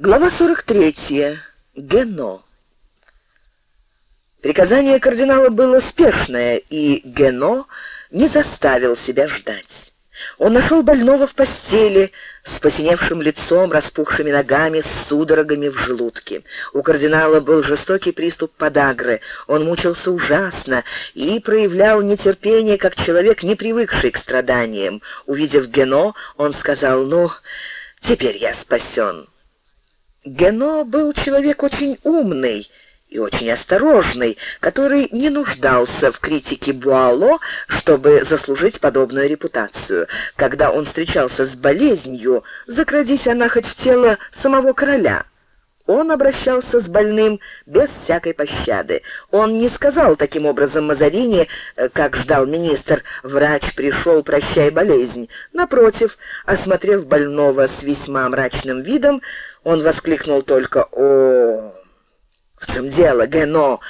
Глава 43. Гено. Приказание кардинала было спешное, и Гено не заставил себя ждать. Он нашел больного в постели, с посиневшим лицом, распухшими ногами, с судорогами в желудке. У кардинала был жестокий приступ подагры. Он мучился ужасно и проявлял нетерпение, как человек, не привыкший к страданиям. Увидев Гено, он сказал, «Ну, теперь я спасен». Гено был человек очень умный и очень осторожный, который не нуждался в критике Буало, чтобы заслужить подобную репутацию. Когда он встречался с болезнью, закрадись она хоть в тело самого короля, он обращался с больным без всякой пощады. Он не сказал таким образом Мазарини, э, как ждал министр, «Врач пришел, прощай болезнь». Напротив, осмотрев больного с весьма мрачным видом, он воскликнул только «О, в чем дело, Гено?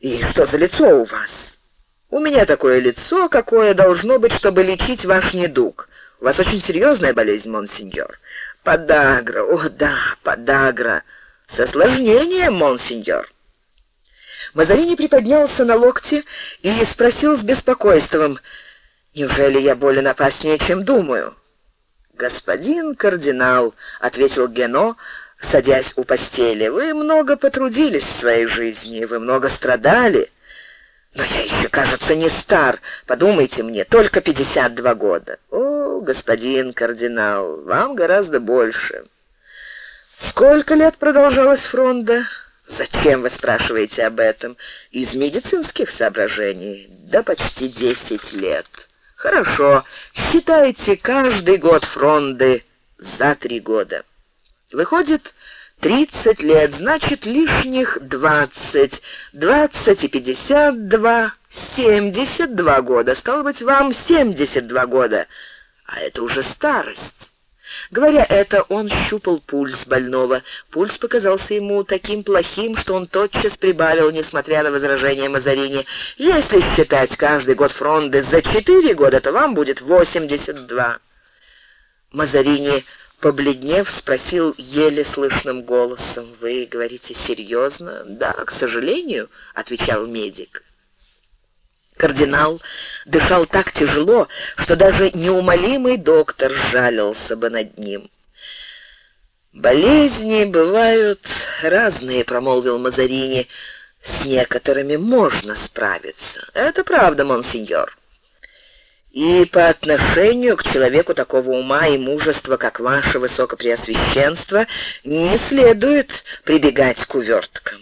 И что за лицо у вас?» «У меня такое лицо, какое должно быть, чтобы лечить ваш недуг. У вас очень серьезная болезнь, монсеньор». «Подагра, о да, подагра. С осложнением, монсеньор». Мазарини приподнялся на локте и спросил с беспокойством, «Неужели я болен опаснее, чем думаю?» «Господин кардинал», — ответил Гено, садясь у постели, — «вы много потрудились в своей жизни, вы много страдали». «Но я еще, кажется, не стар. Подумайте мне, только 52 года». «О, господин кардинал, вам гораздо больше». «Сколько лет продолжалась фронда?» «Зачем вы спрашиваете об этом?» «Из медицинских соображений. Да почти десять лет». Хорошо, считайте каждый год фронды за три года. Выходит, тридцать лет, значит, лишних двадцать. Двадцать и пятьдесят два, семьдесят два года. Стало быть, вам семьдесят два года. А это уже старость. Говоря это, он щупал пульс больного. Пульс показался ему таким плохим, что он тотчас прибавил, несмотря на возражения Мазарини. «Если считать каждый год фронды за четыре года, то вам будет восемьдесят два». Мазарини, побледнев, спросил еле слышным голосом, «Вы говорите серьезно?» «Да, к сожалению», — отвечал медик. Кардинал дышал так тяжело, что даже неумолимый доктор жалился бы над ним. «Болезни бывают разные», — промолвил Мазарини. «С некоторыми можно справиться. Это правда, монсеньор. И по отношению к человеку такого ума и мужества, как ваше высокопреосвященство, не следует прибегать к уверткам.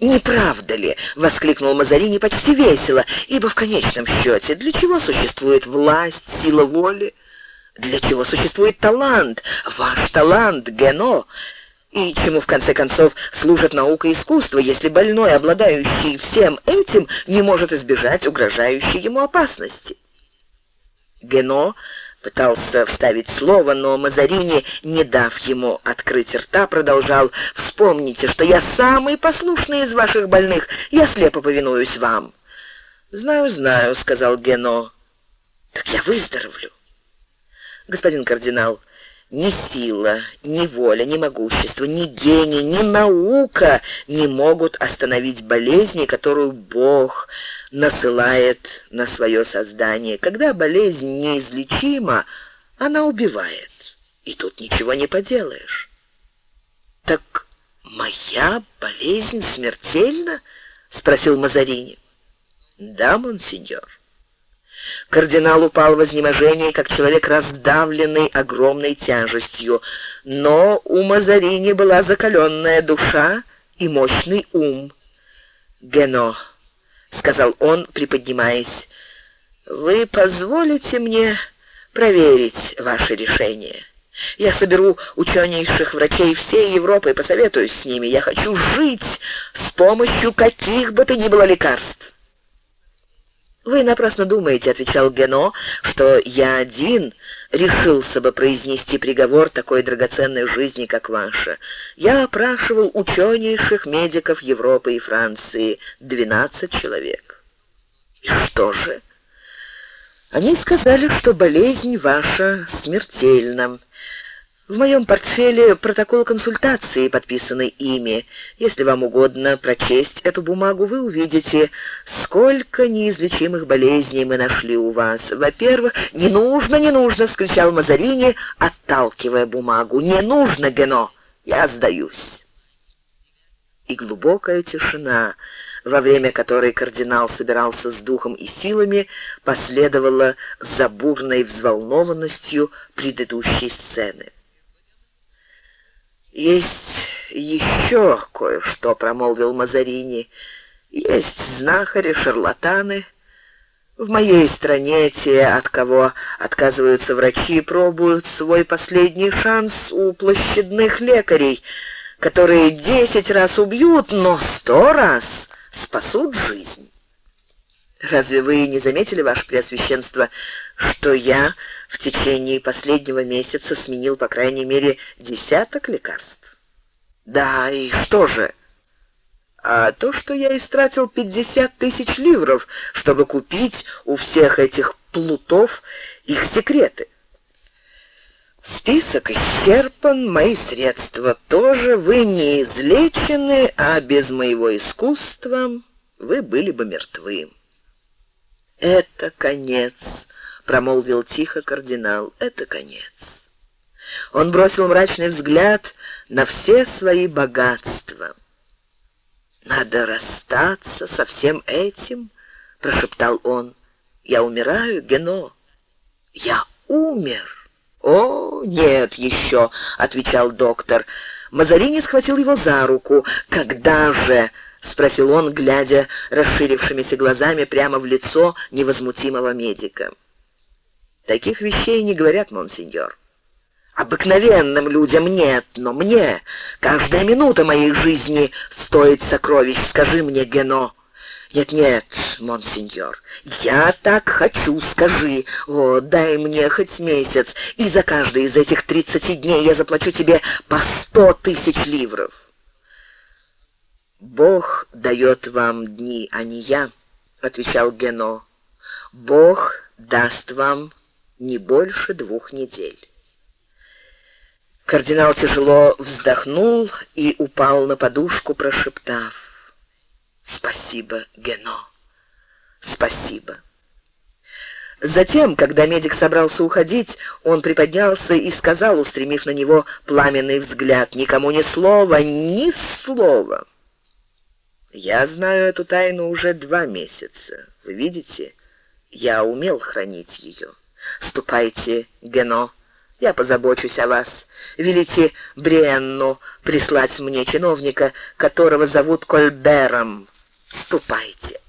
«Не правда ли?» — воскликнул Мазарини почти весело, ибо в конечном счете для чего существует власть, сила воли? Для чего существует талант? Ваш талант, Гено? И чему, в конце концов, служит наука и искусство, если больной, обладающий всем этим, не может избежать угрожающей ему опасности? Гено Пытался вставить слово, но Мазарини, не дав ему открыть рта, продолжал «Вспомните, что я самый послушный из ваших больных, я слепо повинуюсь вам». «Знаю, знаю», — сказал Гено. «Так я выздоровлю». «Господин кардинал, ни сила, ни воля, ни могущество, ни гений, ни наука не могут остановить болезни, которую Бог насылает на свое создание. Когда болезнь неизлечима, она убивает, и тут ничего не поделаешь. «Так моя болезнь смертельна?» — спросил Мазарини. «Да, монсеньор». Кардинал упал в изнеможение, как человек, раздавленный огромной тяжестью. Но у Мазарини была закаленная душа и мощный ум. «Гено», — сказал он, приподнимаясь, — «вы позволите мне проверить ваше решение?» Я соберу ученейших врачей всей Европы и посоветуюсь с ними. Я хочу жить с помощью каких бы то ни было лекарств. «Вы напрасно думаете», — отвечал Гено, — «что я один решился бы произнести приговор такой драгоценной жизни, как ваша. Я опрашивал ученейших медиков Европы и Франции, двенадцать человек». «И что же?» «Они сказали, что болезнь ваша смертельна». В моем портфеле протокол консультации, подписанный ими. Если вам угодно прочесть эту бумагу, вы увидите, сколько неизлечимых болезней мы нашли у вас. Во-первых, не нужно, не нужно, вскричал Мазарини, отталкивая бумагу. Не нужно, Гено, я сдаюсь. И глубокая тишина, во время которой кардинал собирался с духом и силами, последовала за бурной взволнованностью предыдущей сцены. «Есть еще кое-что», — промолвил Мазарини. «Есть знахари, шарлатаны. В моей стране те, от кого отказываются врачи, пробуют свой последний шанс у площадных лекарей, которые десять раз убьют, но сто раз спасут жизнь». «Разве вы не заметили, ваше Преосвященство, что я в течение последнего месяца сменил, по крайней мере, десяток лекарств. Да, и что же? А то, что я истратил 50 тысяч ливров, чтобы купить у всех этих плутов их секреты. Список исчерпан, мои средства тоже. Вы не излечены, а без моего искусства вы были бы мертвы. Это конец промолвил тихо кардинал. Это конец. Он бросил мрачный взгляд на все свои богатства. Надо расстаться со всем этим, прошептал он. Я умираю, Гено. Я умер. О, нет еще, отвечал доктор. Мазарини схватил его за руку. Когда же? Спросил он, глядя расширившимися глазами прямо в лицо невозмутимого медика. Таких вещей не говорят, монсеньор. Обыкновенным людям нет, но мне каждая минута моей жизни стоит сокровищ. Скажи мне, Гено. Нет-нет, монсеньор, я так хочу, скажи. О, дай мне хоть месяц, и за каждый из этих тридцати дней я заплачу тебе по сто тысяч ливров. Бог дает вам дни, а не я, отвечал Гено. Бог даст вам не больше двух недель. Кардинал тяжело вздохнул и упал на подушку, прошептав «Спасибо, Гено, спасибо». Затем, когда медик собрался уходить, он приподнялся и сказал, устремив на него пламенный взгляд, «Никому ни слова, ни слова!» «Я знаю эту тайну уже два месяца. Вы видите, я умел хранить ее». Ступайте, Гено, я позабочусь о вас. Велите Бриенну прислать мне чиновника, которого зовут Кольбером. Ступайте.